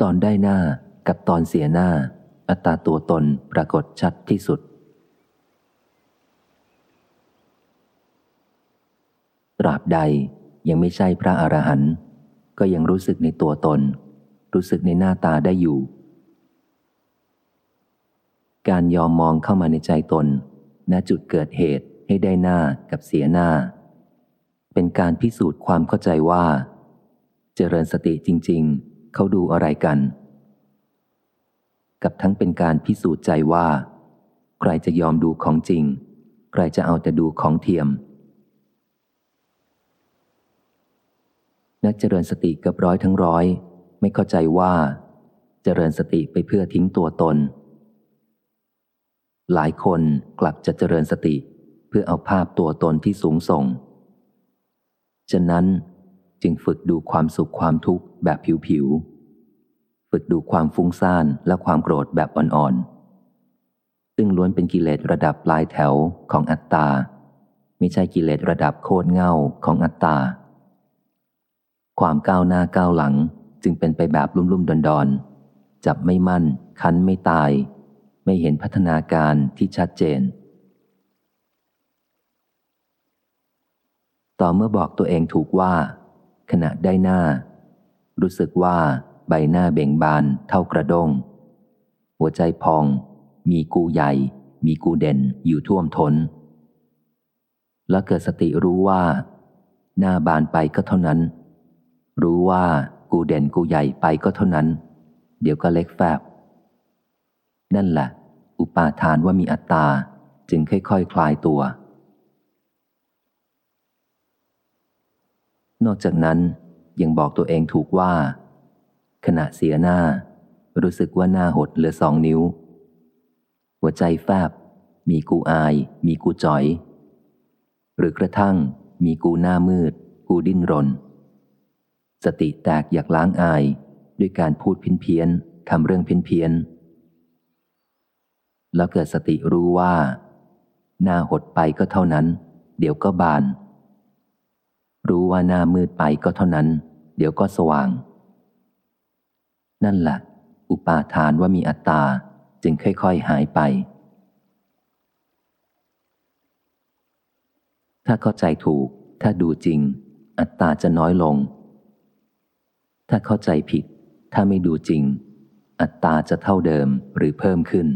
ตอนได้หน้ากับตอนเสียหน้า อัตตาตัวตนปรากฏชัดที่สุด ตราบใดยังไม่ใช่พระอรหันต์ก็ยังรู้สึกในตัวตน รู้สึกในหน้าตาได้อยู่ การยอมมองเข้ามาในใจตน ณจุดเกิดเหตุให้ได้หน้ากับเสียหน้า เป็นการพิสูจน์ความเข้าใจว่า เจริญสติจริง ๆ เขาดูอะไรกัน กับทั้งเป็นการพิสูจน์ใจว่า ใครจะยอมดูของจริง ใครจะเอาแต่ดูของเทียม นักเจริญสติกับร้อยทั้งร้อย ไม่เข้าใจว่า เจริญสติไปเพื่อทิ้งตัวตน หลายคนกลับจะเจริญสติเพื่อเอาภาพตัวตนที่สูงส่ง ฉะนั้น จึงฝึกดูความสุขความทุกข์แบบผิวๆ ฝึกดูความฟุ้งซ่านและความโกรธแบบอ่อนๆ ซึ่งล้วนเป็นกิเลสระดับปลายแถวของอัตตา ไม่ใช่กิเลสระดับโคตรเง่าของอัตตา ความก้าวหน้าก้าวหลังจึงเป็นไปแบบลุ่มๆดอนๆ จับไม่มั่น คันไม่ตาย ไม่เห็นพัฒนาการที่ชัดเจนต่อเมื่อบอกตัวเองถูกว่า ขณะได้หน้า รู้สึกว่าใบหน้าเบ่งบานเท่ากระด้ง หัวใจพอง มีกูใหญ่ มีกูเด่นอยู่ท่วมทนแล้วเกิดสติรู้ว่า หน้าบานไปก็เท่านั้น รู้ว่ากูเด่นกูใหญ่ไปก็เท่านั้น เดี๋ยวก็เล็กแฟบ นั่นแหละ อุปาทานว่ามีอัตตาจึงค่อยๆคคลายตัว นอกจากนั้นยังบอกตัวเองถูกว่า ขณะเสียหน้า รู้สึกว่าหน้าหดเหลือสองนิ้ว หัวใจแฟบ มีกูอาย มีกูจ่อย หรือกระทั่งมีกูหน้ามืด กูดิ้นรน สติแตกอยากล้างอาย ด้วยการพูดพินเพี้ยนทำเรื่องพินเพี้ยนแล้วเกิดสติรู้ว่า หน้าหดไปก็เท่านั้น เดี๋ยวก็บาน รู้ว่าหน้ามืดไปก็เท่านั้น เดี๋ยวก็สว่าง นั่นแหละอุปาทานว่ามีอัตตาจึงค่อยๆหายไป ถ้าเข้าใจถูก ถ้าดูจริง อัตตาจะน้อยลง ถ้าเข้าใจผิด ถ้าไม่ดูจริง อัตตาจะเท่าเดิมหรือเพิ่มขึ้น